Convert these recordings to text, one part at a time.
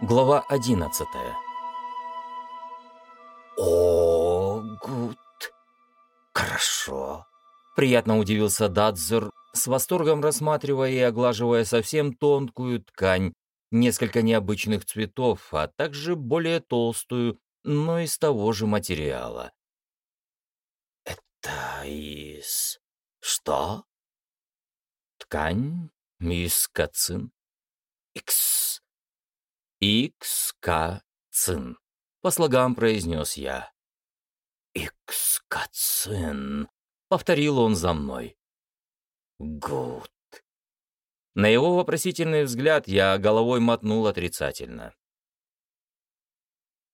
Глава одиннадцатая. «О, гуд! Хорошо!» Приятно удивился Дадзер, с восторгом рассматривая и оглаживая совсем тонкую ткань, несколько необычных цветов, а также более толстую, но из того же материала. «Это из... что?» «Ткань из. Икс. Икс-ка-цин», — по слогам произнес я. «Икс-ка-цин», — повторил он за мной. «Гуд». На его вопросительный взгляд я головой мотнул отрицательно.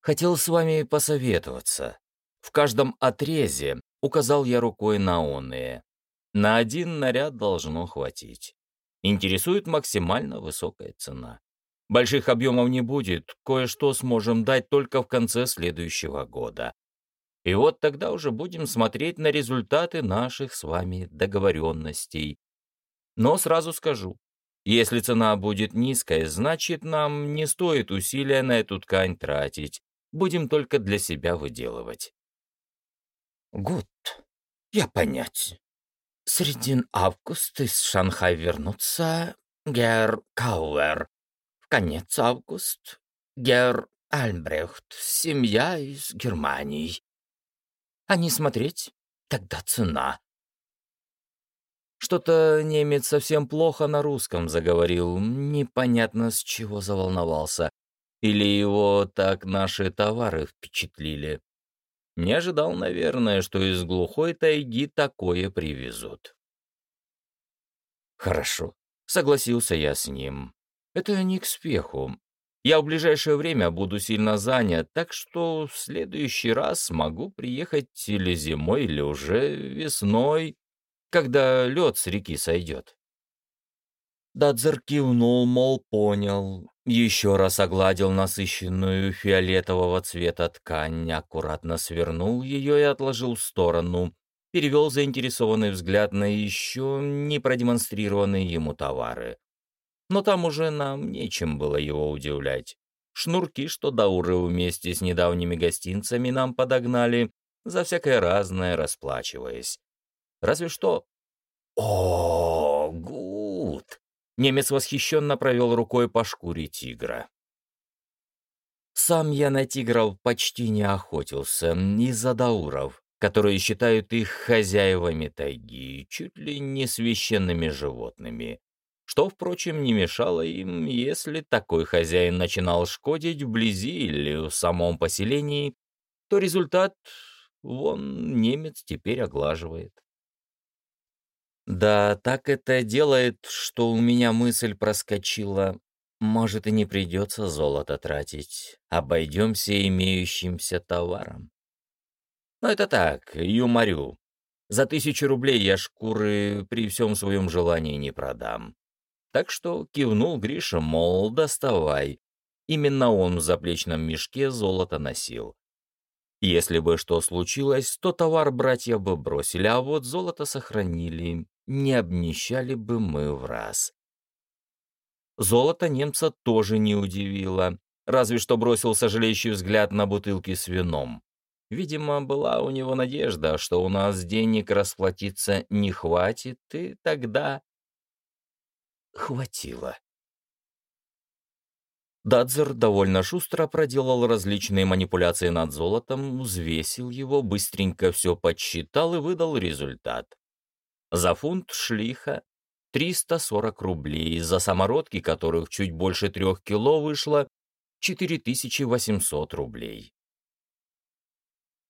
«Хотел с вами посоветоваться. В каждом отрезе указал я рукой на оные. На один наряд должно хватить. Интересует максимально высокая цена. Больших объемов не будет, кое-что сможем дать только в конце следующего года. И вот тогда уже будем смотреть на результаты наших с вами договоренностей. Но сразу скажу, если цена будет низкая, значит, нам не стоит усилия на эту ткань тратить. Будем только для себя выделывать. Гуд, я понять. Средин август из Шанхая вернутся Гер Кауэр. В конец август Гер Альбрехт, семья из Германии. А не смотреть? Тогда цена. Что-то немец совсем плохо на русском заговорил, непонятно с чего заволновался. Или его так наши товары впечатлили. Не ожидал, наверное, что из глухой тайги такое привезут. Хорошо, согласился я с ним. Это не к спеху. Я в ближайшее время буду сильно занят, так что в следующий раз могу приехать или зимой, или уже весной когда лед с реки сойдет. Дадзер кивнул, мол, понял. Еще раз огладил насыщенную фиолетового цвета ткань, аккуратно свернул ее и отложил в сторону. Перевел заинтересованный взгляд на еще не продемонстрированные ему товары. Но там уже нам нечем было его удивлять. Шнурки, что Дауры вместе с недавними гостинцами нам подогнали, за всякое разное расплачиваясь. Разве что... О, гуд! Немец восхищенно провел рукой по шкуре тигра. Сам я на тигров почти не охотился из-за дауров, которые считают их хозяевами тайги, чуть ли не священными животными, что, впрочем, не мешало им, если такой хозяин начинал шкодить вблизи или в самом поселении, то результат, вон, немец теперь оглаживает. Да, так это делает, что у меня мысль проскочила. Может, и не придется золото тратить. Обойдемся имеющимся товаром. Но это так, юморю. За тысячу рублей я шкуры при всем своем желании не продам. Так что кивнул Гриша, мол, доставай. Именно он в заплечном мешке золото носил. Если бы что случилось, то товар братья бы бросили, а вот золото сохранили не обнищали бы мы в раз. Золото немца тоже не удивило, разве что бросил сожалеющий взгляд на бутылки с вином. Видимо, была у него надежда, что у нас денег расплатиться не хватит, и тогда... Хватило. Дадзер довольно шустро проделал различные манипуляции над золотом, взвесил его, быстренько все подсчитал и выдал результат. За фунт шлиха 340 рублей, за самородки, которых чуть больше трех кило вышло, 4800 рублей.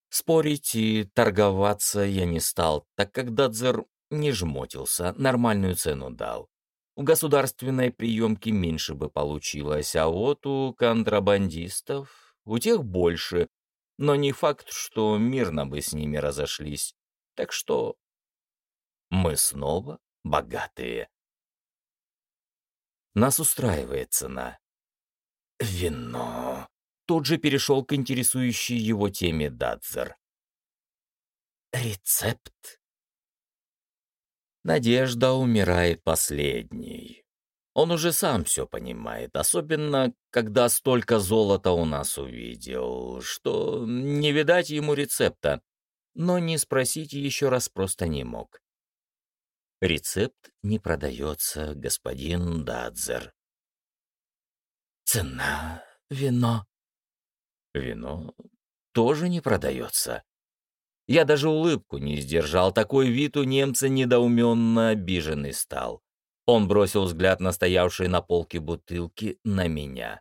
Спорить и торговаться я не стал, так как Дадзер не жмотился, нормальную цену дал. В государственной приемке меньше бы получилось, а вот у контрабандистов, у тех больше, но не факт, что мирно бы с ними разошлись. Так что мы снова богатые. Нас устраивает цена. Вино. Тут же перешел к интересующей его теме Дадзер. Рецепт. Надежда умирает последней. Он уже сам все понимает, особенно когда столько золота у нас увидел, что не видать ему рецепта, но не спросить еще раз просто не мог. Рецепт не продается, господин Дадзер. Цена, вино. Вино тоже не продается. Я даже улыбку не сдержал, такой вид у немца недоуменно обиженный стал. Он бросил взгляд на стоявшие на полке бутылки на меня.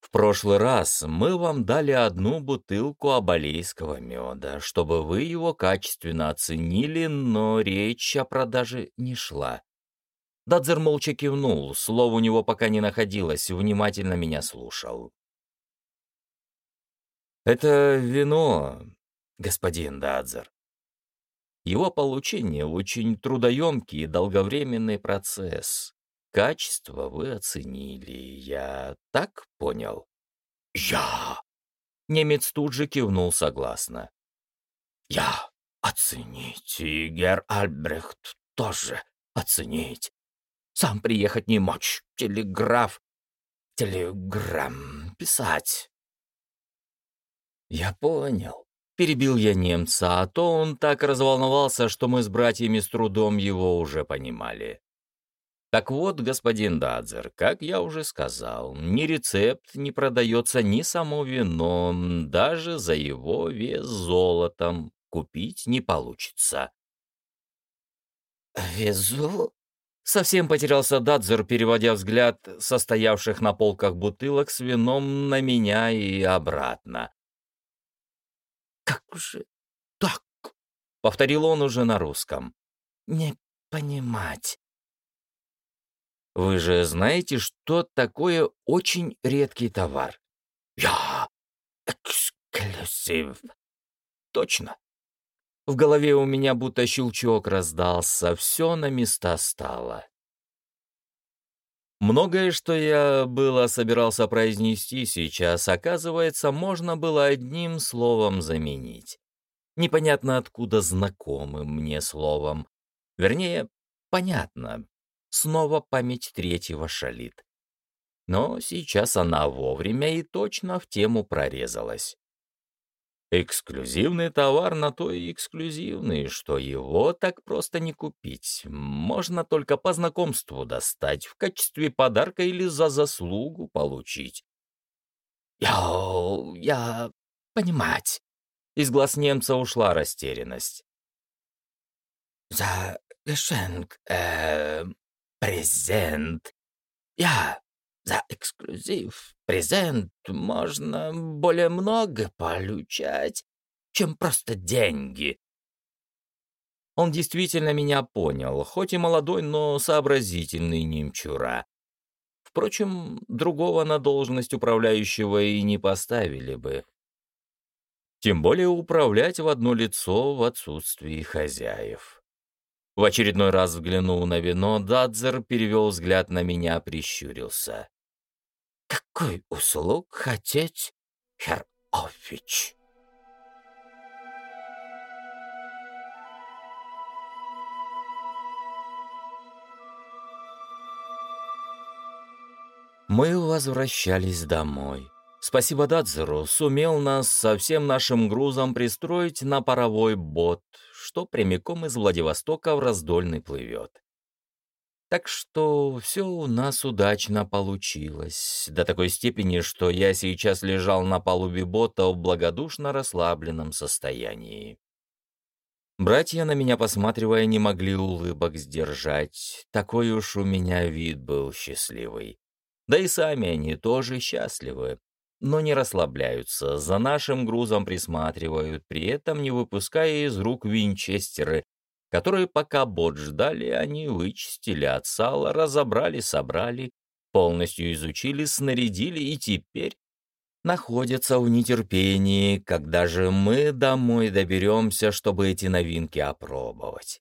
В прошлый раз мы вам дали одну бутылку абалейского меда, чтобы вы его качественно оценили, но речь о продаже не шла. Дадзер молча кивнул, слов у него пока не находилось, внимательно меня слушал. «Это вино, господин Дадзер. Его получение очень трудоемкий и долговременный процесс. Качество вы оценили, я так понял? Я! Немец тут же кивнул согласно. Я оценить, и Гер Альбрехт тоже оценить. Сам приехать не мочь, телеграф, телеграмм писать. Я понял. Перебил я немца, а то он так разволновался, что мы с братьями с трудом его уже понимали. Так вот, господин Дадзер, как я уже сказал, ни рецепт не продается, ни само вино, даже за его вес золотом купить не получится. «Везу?» Совсем потерялся Дадзер, переводя взгляд состоявших на полках бутылок с вином на меня и обратно. «Как же так?» — повторил он уже на русском. «Не понимать». «Вы же знаете, что такое очень редкий товар?» «Я эксклюзив». «Точно». В голове у меня будто щелчок раздался, все на места стало. Многое, что я было собирался произнести сейчас, оказывается, можно было одним словом заменить. Непонятно откуда знакомым мне словом. Вернее, понятно. Снова память третьего шалит. Но сейчас она вовремя и точно в тему прорезалась. Эксклюзивный товар на то и эксклюзивный, что его так просто не купить. Можно только по знакомству достать, в качестве подарка или за заслугу получить. «Я... я... понимать». Из глаз немца ушла растерянность. «За Гешенк... э... презент. Я за эксклюзив, презент можно более много получать, чем просто деньги. Он действительно меня понял, хоть и молодой, но сообразительный немчура. Впрочем, другого на должность управляющего и не поставили бы. Тем более управлять в одно лицо в отсутствии хозяев. В очередной раз взглянув на вино, Дадзер перевел взгляд на меня, прищурился. Какой услуг хотеть, Хер Офич? Мы возвращались домой. Спасибо Дадзеру, сумел нас со всем нашим грузом пристроить на паровой бот, что прямиком из Владивостока в Раздольный плывет. Так что все у нас удачно получилось, до такой степени, что я сейчас лежал на палубе бота в благодушно расслабленном состоянии. Братья на меня посматривая не могли улыбок сдержать, такой уж у меня вид был счастливый. Да и сами они тоже счастливы, но не расслабляются, за нашим грузом присматривают, при этом не выпуская из рук винчестеры, которые пока бот ждали, они вычистили от сала, разобрали, собрали, полностью изучили, снарядили и теперь находятся в нетерпении, когда же мы домой доберемся, чтобы эти новинки опробовать.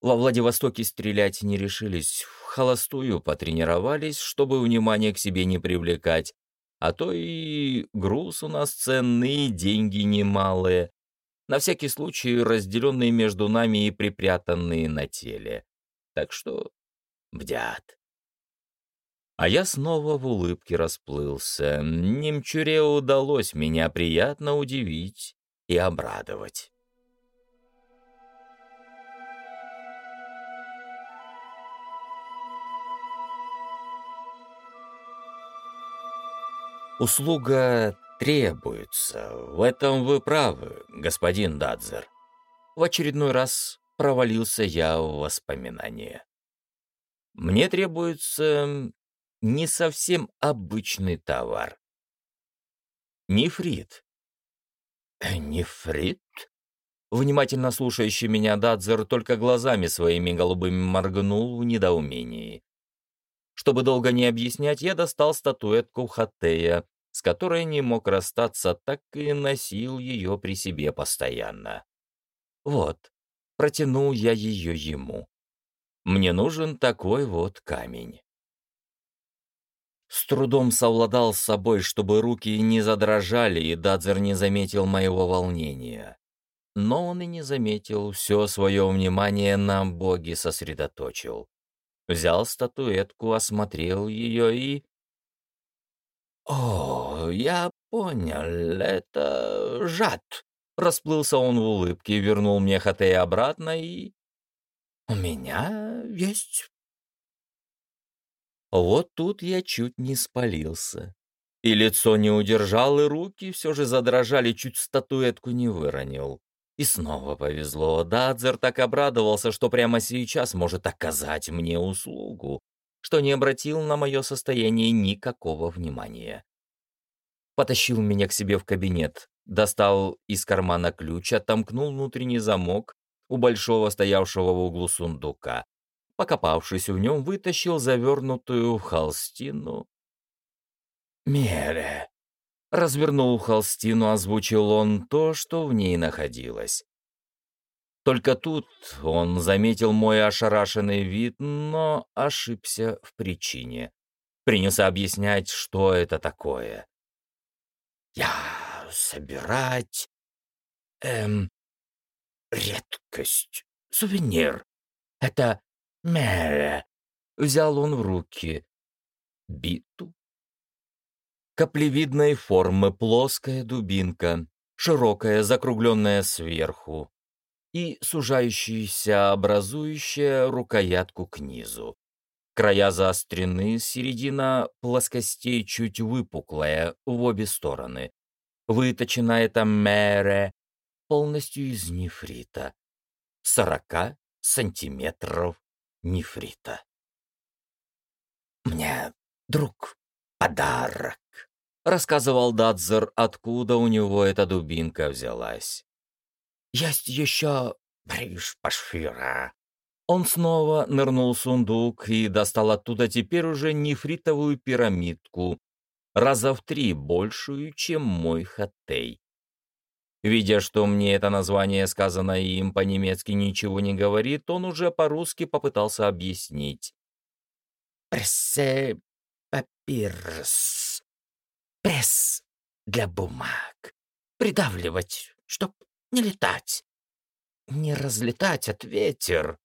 Во Владивостоке стрелять не решились, в холостую потренировались, чтобы внимание к себе не привлекать, а то и груз у нас ценный, деньги немалые, на всякий случай разделенные между нами и припрятанные на теле. Так что бдят. А я снова в улыбке расплылся. Немчуре удалось меня приятно удивить и обрадовать. Услуга требуется. В этом вы правы, господин Дадзер. В очередной раз провалился я в воспоминания. Мне требуется не совсем обычный товар. Нефрит. Нефрит? Внимательно слушающий меня Дадзер только глазами своими голубыми моргнул в недоумении. Чтобы долго не объяснять, я достал статуэтку Хатея, с которой не мог расстаться, так и носил ее при себе постоянно. Вот, протянул я ее ему. Мне нужен такой вот камень. С трудом совладал с собой, чтобы руки не задрожали, и Дадзер не заметил моего волнения. Но он и не заметил, все свое внимание на боге сосредоточил. Взял статуэтку, осмотрел ее и... «О, я понял, это жад!» Расплылся он в улыбке, вернул мне Хатея обратно и... «У меня есть...» Вот тут я чуть не спалился. И лицо не удержал, и руки все же задрожали, чуть статуэтку не выронил. И снова повезло. Дадзер так обрадовался, что прямо сейчас может оказать мне услугу, что не обратил на мое состояние никакого внимания. Потащил меня к себе в кабинет, достал из кармана ключ, отомкнул внутренний замок у большого стоявшего в углу сундука. Покопавшись в нем, вытащил завернутую в холстину. «Мере!» Развернул холстину, озвучил он то, что в ней находилось. Только тут он заметил мой ошарашенный вид, но ошибся в причине. Принялся объяснять, что это такое. «Я собирать... эм... редкость, сувенир. Это мере». Взял он в руки биту, Каплевидной формы плоская дубинка, широкая, закругленная сверху и сужающаяся, образующая рукоятку к низу. Края заострены, середина плоскостей чуть выпуклая в обе стороны. Выточена эта мере полностью из нефрита. Сорока сантиметров нефрита. «Мне, друг, подарок!» рассказывал Дадзер, откуда у него эта дубинка взялась. «Есть еще Бришпашфира». Он снова нырнул в сундук и достал оттуда теперь уже нефритовую пирамидку, раза в три большую, чем мой хатей. Видя, что мне это название, сказанное им по-немецки, ничего не говорит, он уже по-русски попытался объяснить. «Прессе папирс». Пресс для бумаг. Придавливать, чтоб не летать. Не разлетать от ветер.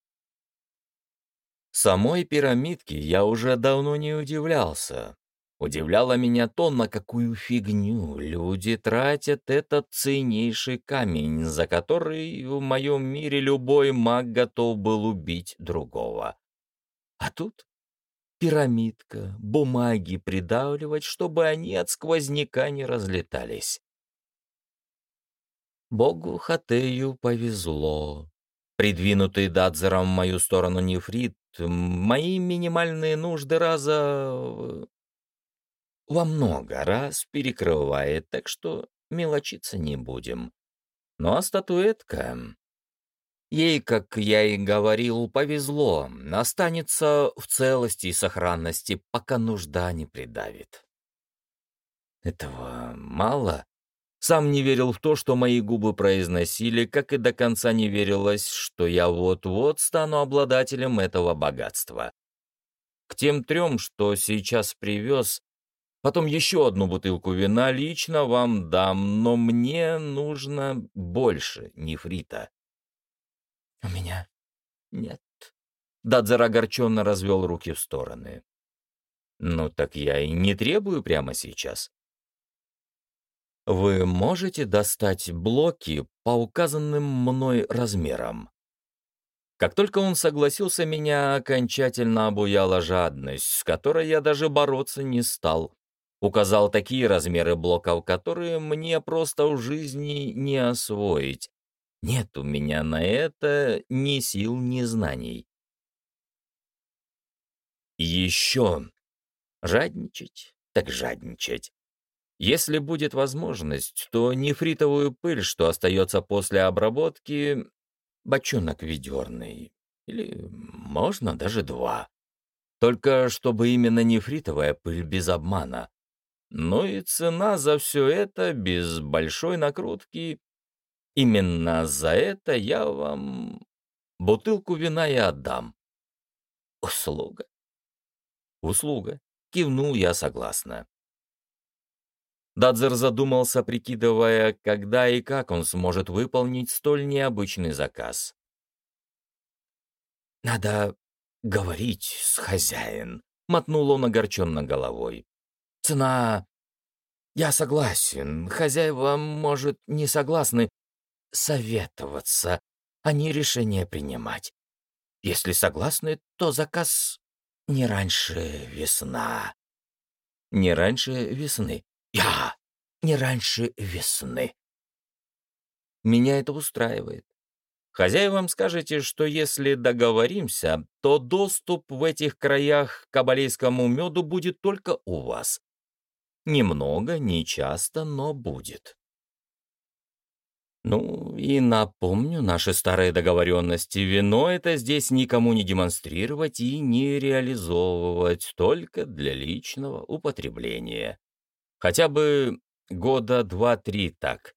Самой пирамидке я уже давно не удивлялся. Удивляло меня то, на какую фигню люди тратят этот ценнейший камень, за который в моем мире любой маг готов был убить другого. А тут пирамидка, бумаги придавливать, чтобы они от сквозняка не разлетались. Богу Хатею повезло. Придвинутый Дадзером в мою сторону нефрит мои минимальные нужды раза во много раз перекрывает, так что мелочиться не будем. Ну а статуэтка... Ей, как я и говорил, повезло, останется в целости и сохранности, пока нужда не придавит. Этого мало. Сам не верил в то, что мои губы произносили, как и до конца не верилось, что я вот-вот стану обладателем этого богатства. К тем трем, что сейчас привез, потом еще одну бутылку вина лично вам дам, но мне нужно больше нефрита. «У меня нет», Дадзер огорченно развел руки в стороны. «Ну так я и не требую прямо сейчас. Вы можете достать блоки по указанным мной размерам?» Как только он согласился, меня окончательно обуяла жадность, с которой я даже бороться не стал. Указал такие размеры блоков, которые мне просто в жизни не освоить. Нет у меня на это ни сил, ни знаний. Еще жадничать, так жадничать. Если будет возможность, то нефритовую пыль, что остается после обработки, бочонок ведерный. Или можно даже два. Только чтобы именно нефритовая пыль без обмана. Ну и цена за все это без большой накрутки. Именно за это я вам бутылку вина и отдам. Услуга. Услуга. Кивнул я согласно. Дадзер задумался, прикидывая, когда и как он сможет выполнить столь необычный заказ. «Надо говорить с хозяин», — мотнул он огорченно головой. «Цена...» «Я согласен. Хозяева, может, не согласны. Советоваться, а не решение принимать. Если согласны, то заказ не раньше весна». «Не раньше весны», я не раньше весны. Меня это устраивает. Хозяевам скажете, что если договоримся, то доступ в этих краях к кабалейскому меду будет только у вас. Немного, не часто, но будет. Ну, и напомню наши старые договоренности. Вино это здесь никому не демонстрировать и не реализовывать, только для личного употребления. Хотя бы года два-три так.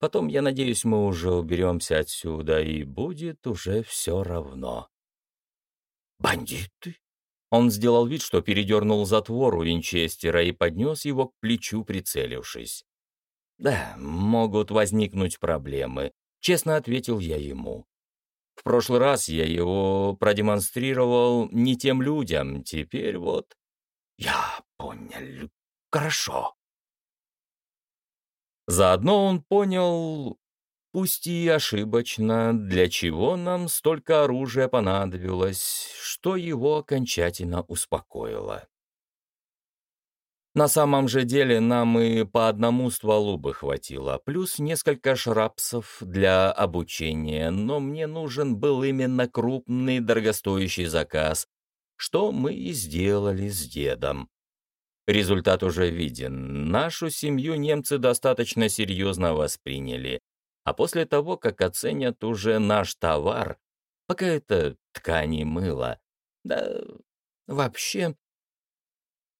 Потом, я надеюсь, мы уже уберемся отсюда, и будет уже все равно. «Бандиты!» Он сделал вид, что передернул затвор у винчестера и поднес его к плечу, прицелившись. «Да, могут возникнуть проблемы», — честно ответил я ему. «В прошлый раз я его продемонстрировал не тем людям, теперь вот...» «Я понял, хорошо. Заодно он понял, пусть и ошибочно, для чего нам столько оружия понадобилось, что его окончательно успокоило. На самом же деле нам и по одному стволу бы хватило, плюс несколько шрапсов для обучения, но мне нужен был именно крупный дорогостоящий заказ, что мы и сделали с дедом. Результат уже виден. Нашу семью немцы достаточно серьезно восприняли. А после того, как оценят уже наш товар, пока это ткани мыло, да вообще...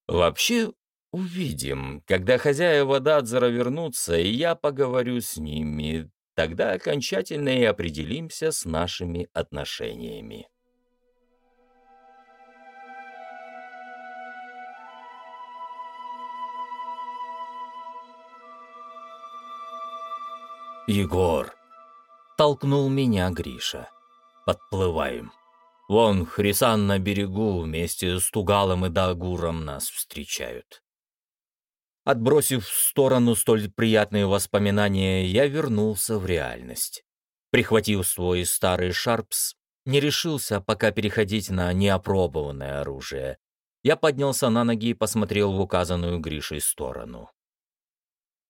Вообще увидим, когда хозяева Дадзера вернутся, я поговорю с ними, тогда окончательно и определимся с нашими отношениями. «Егор!» — толкнул меня Гриша. «Подплываем. Вон Хрисан на берегу вместе с Тугалом и Дагуром нас встречают». Отбросив в сторону столь приятные воспоминания, я вернулся в реальность. Прихватив свой старый шарпс, не решился пока переходить на неопробованное оружие. Я поднялся на ноги и посмотрел в указанную Гришей сторону.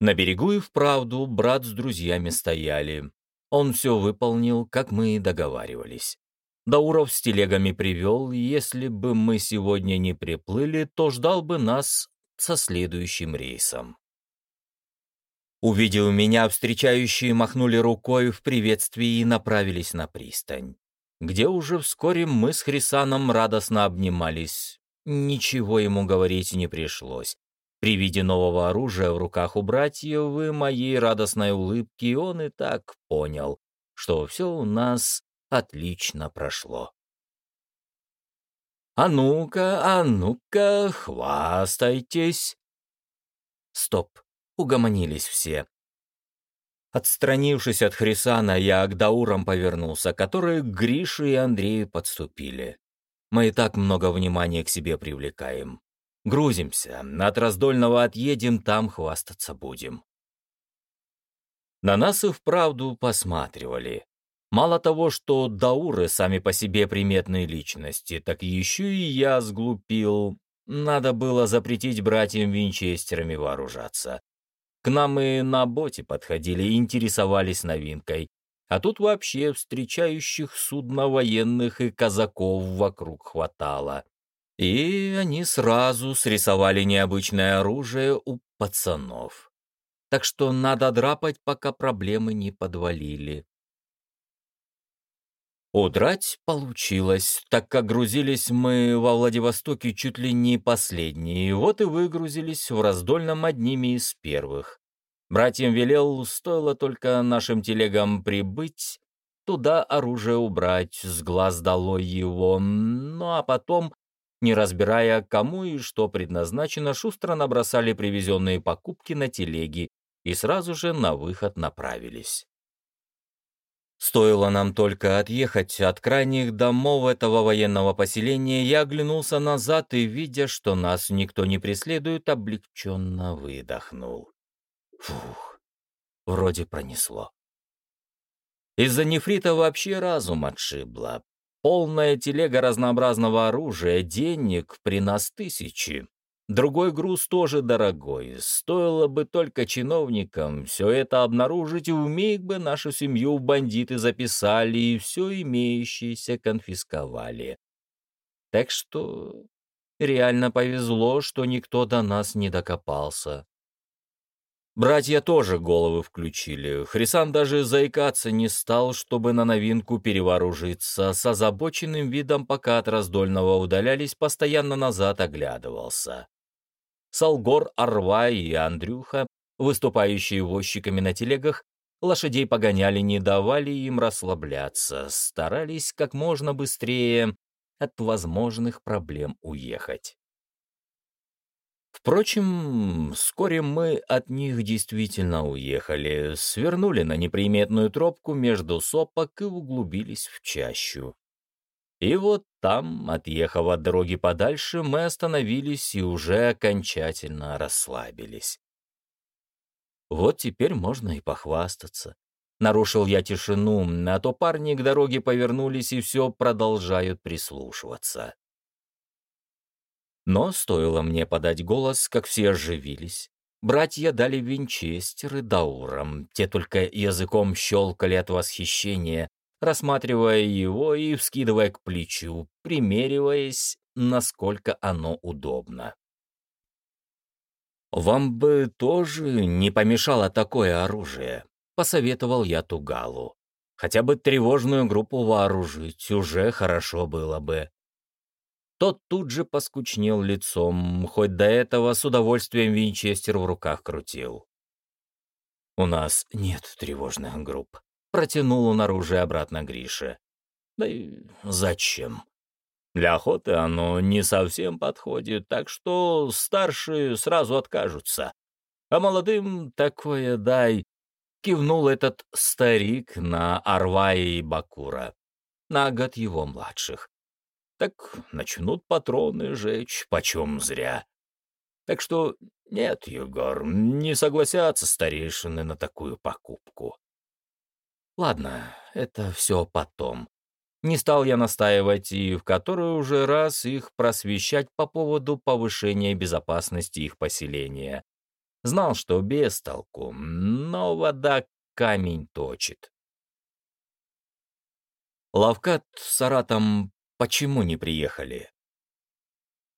На берегу и вправду брат с друзьями стояли. Он все выполнил, как мы и договаривались. Дауров с телегами привел, если бы мы сегодня не приплыли, то ждал бы нас со следующим рейсом. Увидев меня, встречающие махнули рукой в приветствии и направились на пристань, где уже вскоре мы с Хрисаном радостно обнимались. Ничего ему говорить не пришлось. При виде нового оружия в руках у братьев и моей радостной улыбки он и так понял, что все у нас отлично прошло. «А ну-ка, а ну-ка, хвастайтесь!» Стоп, угомонились все. Отстранившись от Хрисана, я к Даурам повернулся, которые к Грише и Андрею подступили. Мы и так много внимания к себе привлекаем. Грузимся, от раздольного отъедем, там хвастаться будем. На нас и вправду посматривали. Мало того, что дауры сами по себе приметные личности, так еще и я сглупил. Надо было запретить братьям Винчестерами вооружаться. К нам и на боте подходили интересовались новинкой. А тут вообще встречающих судно военных и казаков вокруг хватало. И они сразу срисовали необычное оружие у пацанов. Так что надо драпать, пока проблемы не подвалили. Удрать получилось, так как грузились мы во Владивостоке чуть ли не последние, вот и выгрузились в раздольном одними из первых. Братьям велел, стоило только нашим телегам прибыть, туда оружие убрать, с глаз долой его, ну а потом, не разбирая, кому и что предназначено, шустро набросали привезенные покупки на телеги и сразу же на выход направились. Стоило нам только отъехать от крайних домов этого военного поселения, я оглянулся назад и, видя, что нас никто не преследует, облегченно выдохнул. Фух, вроде пронесло. Из-за нефрита вообще разум отшибло. Полная телега разнообразного оружия, денег при нас тысячи. Другой груз тоже дорогой. Стоило бы только чиновникам все это обнаружить, и вмиг бы нашу семью бандиты записали и все имеющееся конфисковали. Так что реально повезло, что никто до нас не докопался. Братья тоже головы включили. Хрисан даже заикаться не стал, чтобы на новинку перевооружиться. С озабоченным видом, пока от раздольного удалялись, постоянно назад оглядывался. Салгор, Арва и Андрюха, выступающие возчиками на телегах, лошадей погоняли, не давали им расслабляться, старались как можно быстрее от возможных проблем уехать. Впрочем, вскоре мы от них действительно уехали, свернули на неприметную тропку между сопок и углубились в чащу. И вот там, отъехав от дороги подальше, мы остановились и уже окончательно расслабились. Вот теперь можно и похвастаться. Нарушил я тишину, а то парни к дороге повернулись и все продолжают прислушиваться. Но стоило мне подать голос, как все оживились. Братья дали винчестеры даурам, те только языком щелкали от восхищения, рассматривая его и вскидывая к плечу, примериваясь, насколько оно удобно. «Вам бы тоже не помешало такое оружие», — посоветовал я Тугалу. «Хотя бы тревожную группу вооружить уже хорошо было бы». Тот тут же поскучнел лицом, хоть до этого с удовольствием Винчестер в руках крутил. «У нас нет тревожных групп», Протянул он оружие обратно Грише. Да и зачем? Для охоты оно не совсем подходит, так что старшие сразу откажутся. А молодым такое дай. Кивнул этот старик на Арвая и Бакура. На год его младших. Так начнут патроны жечь, почем зря. Так что нет, Егор, не согласятся старейшины на такую покупку. Ладно, это все потом. Не стал я настаивать и в который уже раз их просвещать по поводу повышения безопасности их поселения. Знал, что без толку, но вода камень точит. Лавкат с Аратом почему не приехали?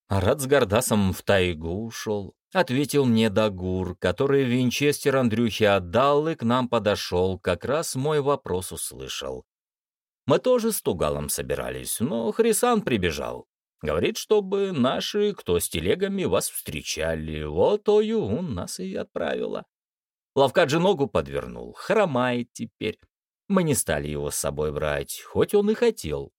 Арат с Гардасом в тайгу ушел. — ответил мне Дагур, который винчестер Андрюхе отдал и к нам подошел, как раз мой вопрос услышал. Мы тоже с Тугалом собирались, но Хрисан прибежал. Говорит, чтобы наши, кто с телегами, вас встречали. Вот Оюун нас и отправила. Лавкат же ногу подвернул, хромает теперь. Мы не стали его с собой брать, хоть он и хотел.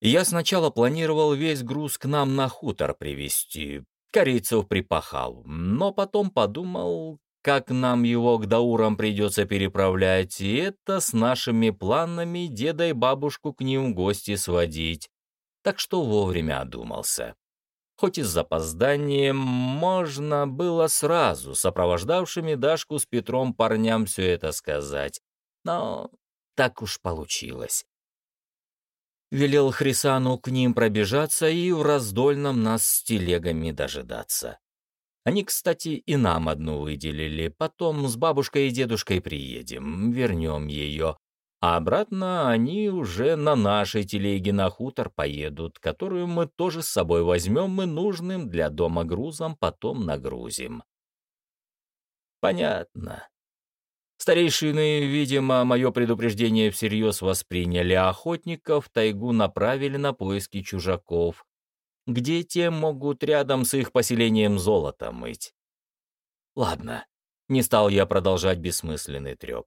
Я сначала планировал весь груз к нам на хутор привезти, корейцев припахал, но потом подумал, как нам его к Даурам придется переправлять, и это с нашими планами деда и бабушку к ним в гости сводить. Так что вовремя одумался. Хоть и с запозданием, можно было сразу сопровождавшими Дашку с Петром парням все это сказать. Но так уж получилось. Велел Хрисану к ним пробежаться и в раздольном нас с телегами дожидаться. Они, кстати, и нам одну выделили. Потом с бабушкой и дедушкой приедем, вернем ее. А обратно они уже на нашей телеге на хутор поедут, которую мы тоже с собой возьмем и нужным для дома грузом потом нагрузим. Понятно. Старейшины, видимо, мое предупреждение всерьез восприняли, охотников тайгу направили на поиски чужаков, где те могут рядом с их поселением золото мыть. Ладно, не стал я продолжать бессмысленный треп.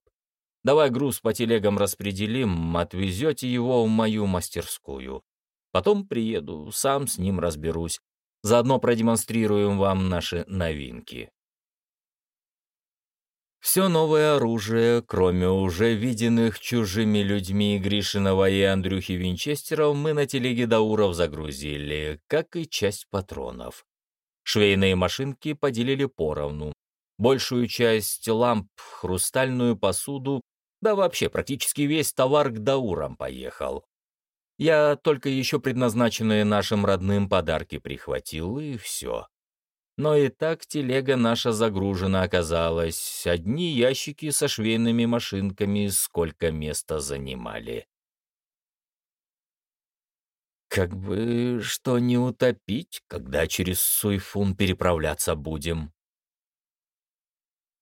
Давай груз по телегам распределим, отвезете его в мою мастерскую. Потом приеду, сам с ним разберусь. Заодно продемонстрируем вам наши новинки. Все новое оружие, кроме уже виденных чужими людьми Гришинова и Андрюхи Винчестеров, мы на телеге Дауров загрузили, как и часть патронов. Швейные машинки поделили поровну. Большую часть ламп, хрустальную посуду, да вообще практически весь товар к Даурам поехал. Я только еще предназначенные нашим родным подарки прихватил, и все. Но и так телега наша загружена оказалась. Одни ящики со швейными машинками сколько места занимали. Как бы что не утопить, когда через Суйфун переправляться будем.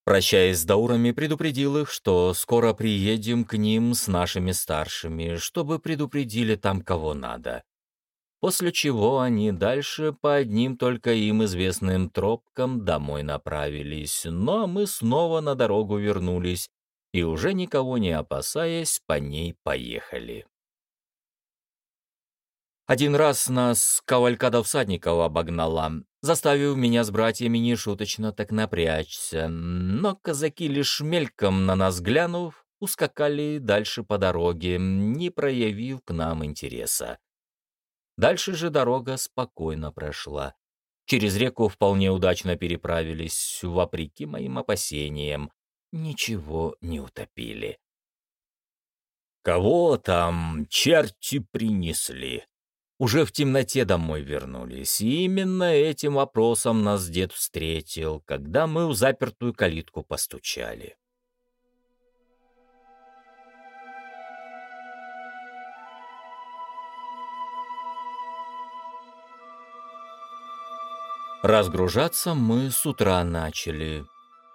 Прощаясь с даурами, предупредил их, что скоро приедем к ним с нашими старшими, чтобы предупредили там кого надо после чего они дальше по одним только им известным тропкам домой направились, но мы снова на дорогу вернулись и уже никого не опасаясь, по ней поехали. Один раз нас кавалькада всадников обогнала, заставив меня с братьями нешуточно так напрячься, но казаки лишь мельком на нас глянув, ускакали дальше по дороге, не проявив к нам интереса. Дальше же дорога спокойно прошла. Через реку вполне удачно переправились, вопреки моим опасениям. Ничего не утопили. «Кого там черти принесли?» Уже в темноте домой вернулись, и именно этим вопросом нас дед встретил, когда мы в запертую калитку постучали. Разгружаться мы с утра начали.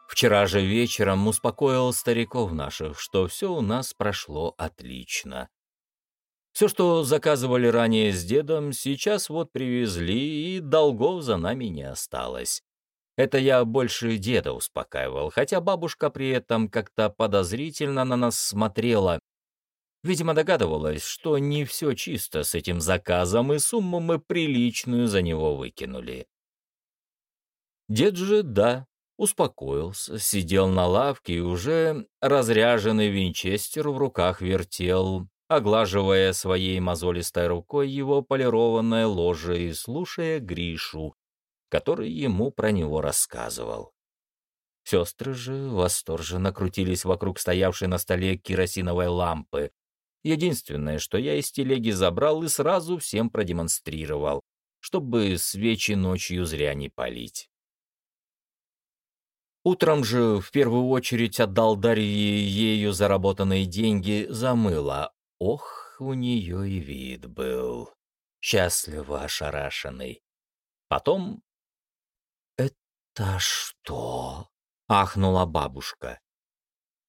Вчера же вечером успокоил стариков наших, что все у нас прошло отлично. Все, что заказывали ранее с дедом, сейчас вот привезли, и долгов за нами не осталось. Это я больше деда успокаивал, хотя бабушка при этом как-то подозрительно на нас смотрела. Видимо, догадывалась, что не все чисто с этим заказом, и сумму мы приличную за него выкинули. Дед же, да, успокоился, сидел на лавке и уже разряженный винчестер в руках вертел, оглаживая своей мозолистой рукой его полированное ложе и слушая Гришу, который ему про него рассказывал. Сестры же восторженно крутились вокруг стоявшей на столе керосиновой лампы. Единственное, что я из телеги забрал и сразу всем продемонстрировал, чтобы свечи ночью зря не палить. Утром же в первую очередь отдал Дарье ею заработанные деньги за мыло. Ох, у нее и вид был. Счастливо ошарашенный. Потом... «Это что?» — ахнула бабушка.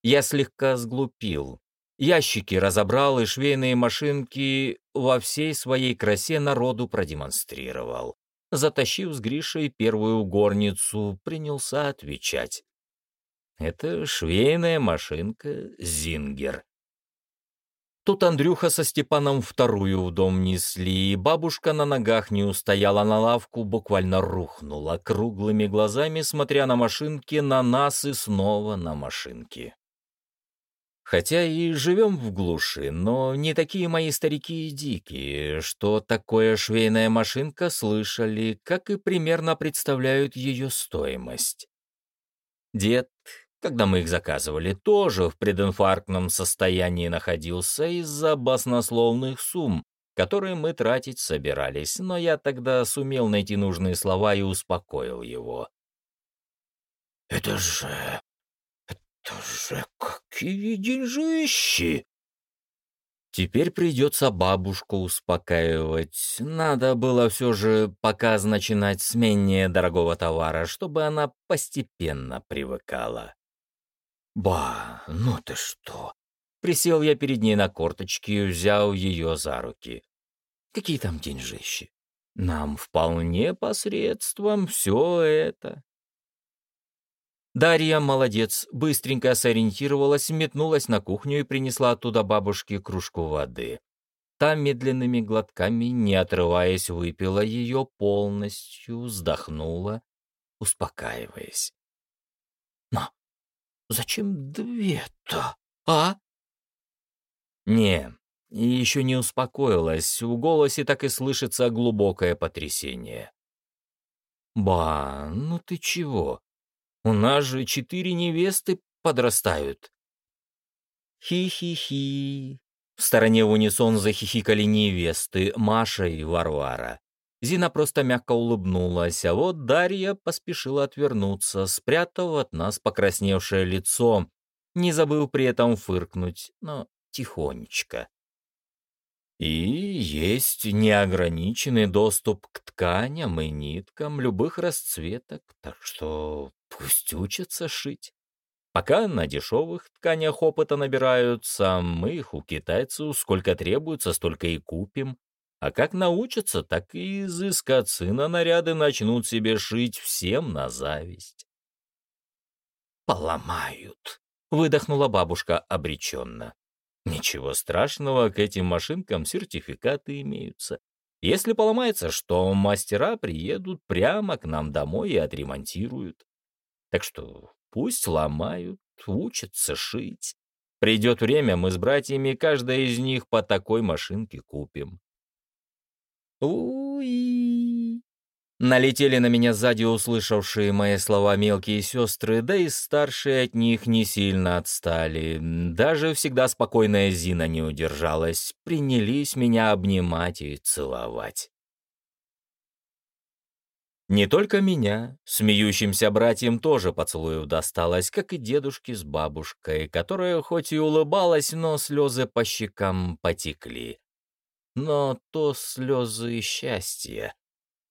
Я слегка сглупил. Ящики разобрал и швейные машинки во всей своей красе народу продемонстрировал затащив с Гришей первую горницу, принялся отвечать. Это швейная машинка «Зингер». Тут Андрюха со Степаном вторую в дом несли, и бабушка на ногах не устояла на лавку, буквально рухнула, круглыми глазами смотря на машинки, на нас и снова на машинки. Хотя и живем в глуши, но не такие мои старики и дикие, что такое швейная машинка слышали, как и примерно представляют ее стоимость. Дед, когда мы их заказывали, тоже в прединфарктном состоянии находился из-за баснословных сумм, которые мы тратить собирались, но я тогда сумел найти нужные слова и успокоил его. «Это же... это же какие деньжищи!» Теперь придется бабушку успокаивать. Надо было все же пока начинать с менее дорогого товара, чтобы она постепенно привыкала. «Ба, ну ты что!» Присел я перед ней на корточки и взял ее за руки. «Какие там деньжищи?» «Нам вполне посредством все это». Дарья, молодец, быстренько сориентировалась, метнулась на кухню и принесла оттуда бабушке кружку воды. Та медленными глотками, не отрываясь, выпила ее полностью, вздохнула, успокаиваясь. «На, Зачем две-то, а? Не, еще не успокоилась, в голосе так и слышится глубокое потрясение. «Ба, ну ты чего? У нас же четыре невесты подрастают». «Хи-хи-хи». В стороне в унисон захихикали невесты Маша и Варвара. Зина просто мягко улыбнулась, а вот Дарья поспешила отвернуться, спрятав от нас покрасневшее лицо, не забыл при этом фыркнуть, но тихонечко. И есть неограниченный доступ к тканям и ниткам любых расцветок, так что пусть учатся шить. Пока на дешевых тканях опыта набираются, мы их у китайцев сколько требуется, столько и купим. А как научатся, так и изыскаться на наряды начнут себе шить всем на зависть. «Поломают», — выдохнула бабушка обреченно. «Ничего страшного, к этим машинкам сертификаты имеются. Если поломается, что мастера приедут прямо к нам домой и отремонтируют. Так что пусть ломают, учатся шить. Придет время, мы с братьями каждая из них по такой машинке купим. Уи. Налетели на меня сзади услышавшие мои слова мелкие сестры, да и старшие от них не сильно отстали. Даже всегда спокойная Зина не удержалась, принялись меня обнимать и целовать. Не только меня, смеющимся братьям тоже поцелуев досталось, как и дедушке с бабушкой, которая хоть и улыбалась, но слезы по щекам потекли но то слезы счастья.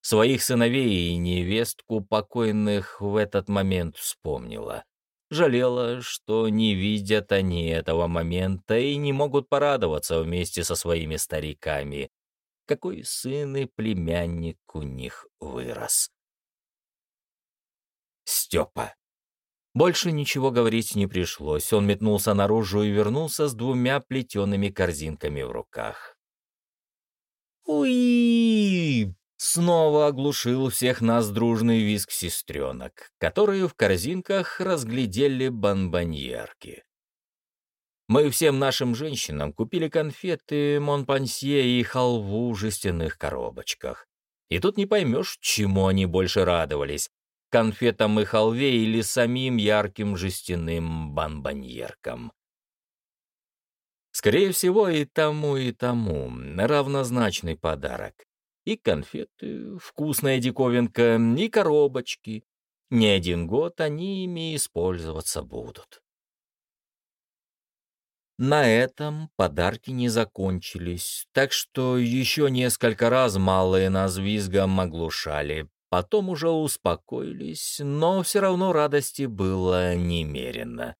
Своих сыновей и невестку покойных в этот момент вспомнила. Жалела, что не видят они этого момента и не могут порадоваться вместе со своими стариками. Какой сын и племянник у них вырос. Степа. Больше ничего говорить не пришлось. Он метнулся наружу и вернулся с двумя плетеными корзинками в руках. Уи! Снова оглушил всех нас дружный визг сестренок, которые в корзинках разглядели бомбоньерки. Мы всем нашим женщинам купили конфеты, монпансье и халву в жестяных коробочках. И тут не поймешь, чему они больше радовались — конфетам и халве или самим ярким жестяным бомбоньеркам. Скорее всего, и тому, и тому равнозначный подарок. И конфеты, вкусная диковинка, и коробочки. Не один год они ими использоваться будут. На этом подарки не закончились, так что еще несколько раз малые нас визгом оглушали, потом уже успокоились, но все равно радости было немерено.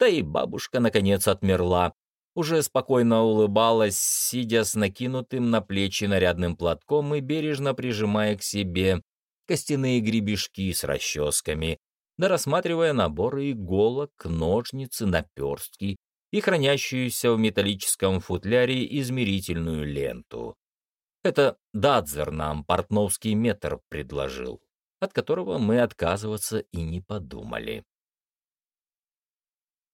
Да и бабушка, наконец, отмерла, уже спокойно улыбалась, сидя с накинутым на плечи нарядным платком и бережно прижимая к себе костяные гребешки с расческами, да рассматривая наборы иголок, ножницы, наперстки и хранящуюся в металлическом футляре измерительную ленту. Это Дадзер нам портновский метр предложил, от которого мы отказываться и не подумали.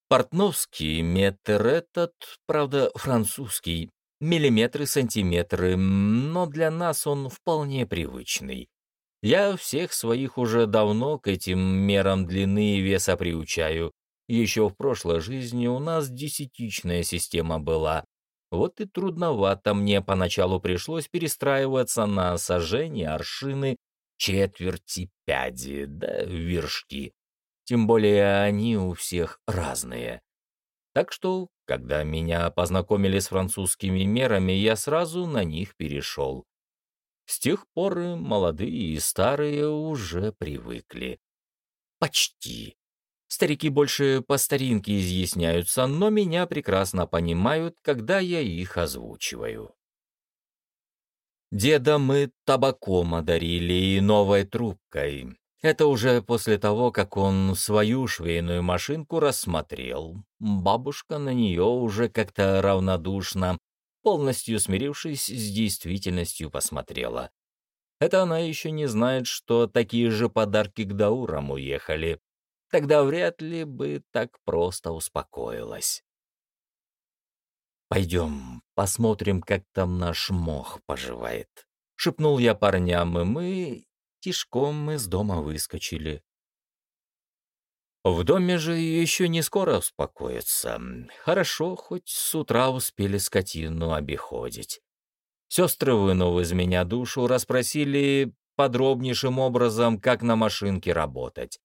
Портновский метр этот, правда, французский, миллиметры, сантиметры, но для нас он вполне привычный. Я всех своих уже давно к этим мерам длины и веса приучаю. Еще в прошлой жизни у нас десятичная система была. Вот и трудновато мне поначалу пришлось перестраиваться на сожжение, аршины, четверти, пяди, да вершки. Тем более они у всех разные. Так что, когда меня познакомили с французскими мерами, я сразу на них перешел. С тех пор молодые и старые уже привыкли. Почти. Старики больше по старинке изъясняются, но меня прекрасно понимают, когда я их озвучиваю. Деда мы табаком одарили и новой трубкой. Это уже после того, как он свою швейную машинку рассмотрел. Бабушка на нее уже как-то равнодушно полностью смирившись с действительностью, посмотрела. Это она еще не знает, что такие же подарки к Даурам уехали. Тогда вряд ли бы так просто успокоилась. «Пойдем, посмотрим, как там наш мох поживает», — шепнул я парням, и мы тишком из дома выскочили. В доме же еще не скоро успокоится. Хорошо, хоть с утра успели скотину обиходить. Сестры, вынув из меня душу, расспросили подробнейшим образом, как на машинке работать.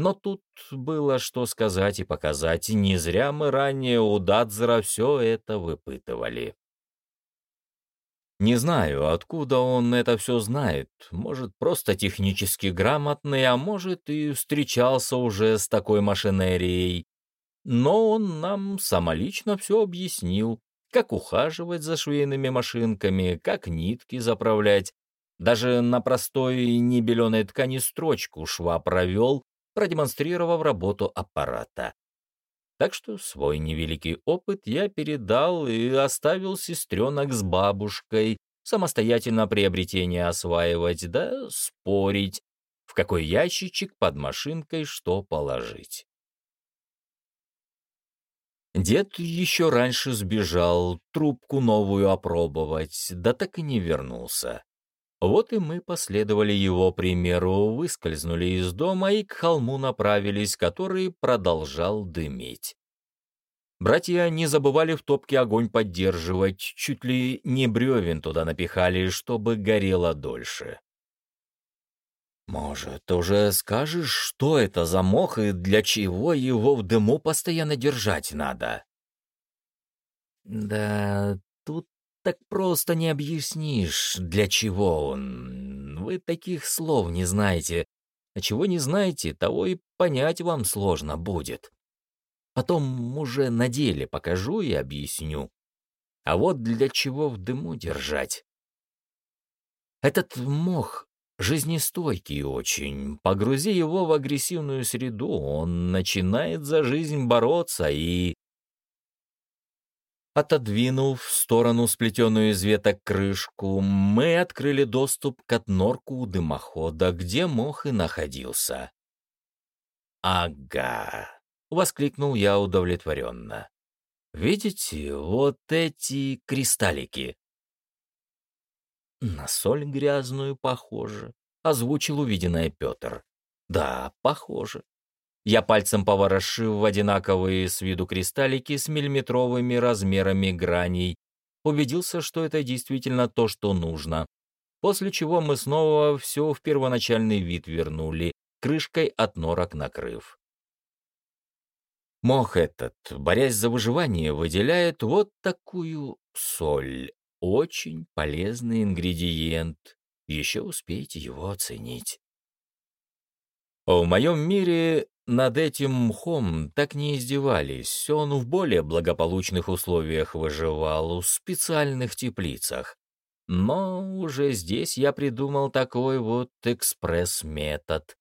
Но тут было что сказать и показать, не зря мы ранее у Дадзера все это выпытывали. Не знаю, откуда он это все знает. Может, просто технически грамотный, а может, и встречался уже с такой машинерией. Но он нам самолично все объяснил, как ухаживать за швейными машинками, как нитки заправлять. Даже на простой небеленой ткани строчку шва провел, продемонстрировав работу аппарата. Так что свой невеликий опыт я передал и оставил сестренок с бабушкой самостоятельно приобретение осваивать, да спорить, в какой ящичек под машинкой что положить. Дед еще раньше сбежал, трубку новую опробовать, да так и не вернулся. Вот и мы последовали его примеру, выскользнули из дома и к холму направились, который продолжал дымить. Братья не забывали в топке огонь поддерживать, чуть ли не бревен туда напихали, чтобы горело дольше. «Может, уже скажешь, что это за мох и для чего его в дыму постоянно держать надо?» «Да так просто не объяснишь, для чего он. Вы таких слов не знаете. А чего не знаете, того и понять вам сложно будет. Потом уже на деле покажу и объясню. А вот для чего в дыму держать. Этот мох жизнестойкий очень. Погрузи его в агрессивную среду, он начинает за жизнь бороться и Отодвинув в сторону сплетенную из веток крышку, мы открыли доступ к отнорку дымохода, где мох и находился. «Ага», — воскликнул я удовлетворенно. «Видите, вот эти кристаллики?» «На соль грязную похоже», — озвучил увиденное Петр. «Да, похоже. Я пальцем поворошив в одинаковые с виду кристаллики с миллиметровыми размерами граней, убедился, что это действительно то, что нужно, после чего мы снова все в первоначальный вид вернули, крышкой от норок накрыв. Мох этот, борясь за выживание, выделяет вот такую соль. Очень полезный ингредиент. Еще успейте его оценить. В моем мире над этим мхом так не издевались, он в более благополучных условиях выживал, в специальных теплицах. Но уже здесь я придумал такой вот экспресс-метод.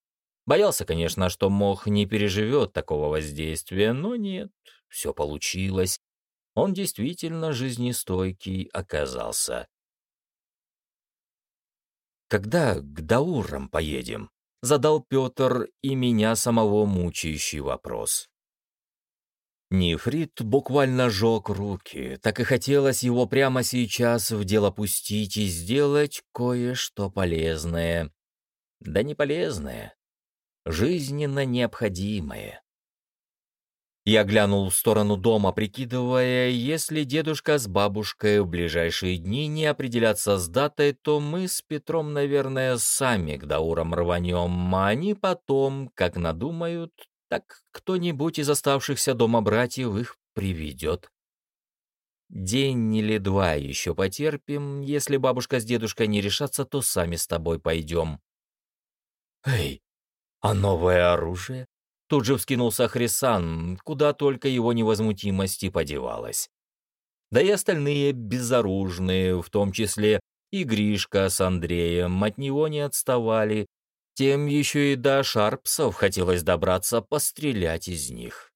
Боялся, конечно, что мох не переживет такого воздействия, но нет, все получилось. Он действительно жизнестойкий оказался. «Когда к Даурам поедем?» — задал Петр и меня самого мучающий вопрос. Нефрит буквально жег руки, так и хотелось его прямо сейчас в дело пустить и сделать кое-что полезное. Да не полезное, жизненно необходимое. Я глянул в сторону дома, прикидывая, если дедушка с бабушкой в ближайшие дни не определятся с датой, то мы с Петром, наверное, сами к Даурам рванем, а они потом, как надумают, так кто-нибудь из оставшихся дома братьев их приведет. День или два еще потерпим. Если бабушка с дедушкой не решатся, то сами с тобой пойдем. Эй, а новое оружие? Тут же вскинулся Хрисан, куда только его невозмутимости подевалась. Да и остальные безоружные, в том числе и Гришка с Андреем, от него не отставали, тем еще и до шарпсов хотелось добраться, пострелять из них.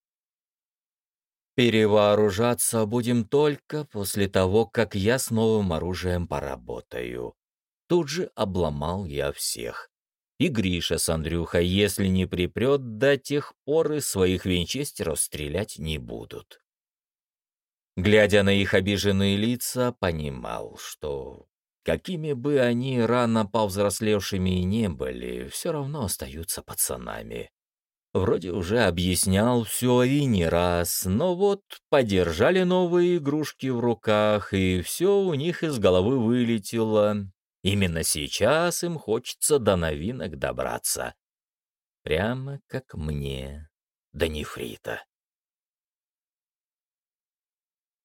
Перевооружаться будем только после того, как я с новым оружием поработаю. Тут же обломал я всех. И Гриша с Андрюхой, если не припрет, до тех пор из своих винчестеров стрелять не будут. Глядя на их обиженные лица, понимал, что Какими бы они рано повзрослевшими и не были, все равно остаются пацанами. Вроде уже объяснял все и не раз, но вот подержали новые игрушки в руках, и все у них из головы вылетело. Именно сейчас им хочется до новинок добраться. Прямо как мне, до нефрита.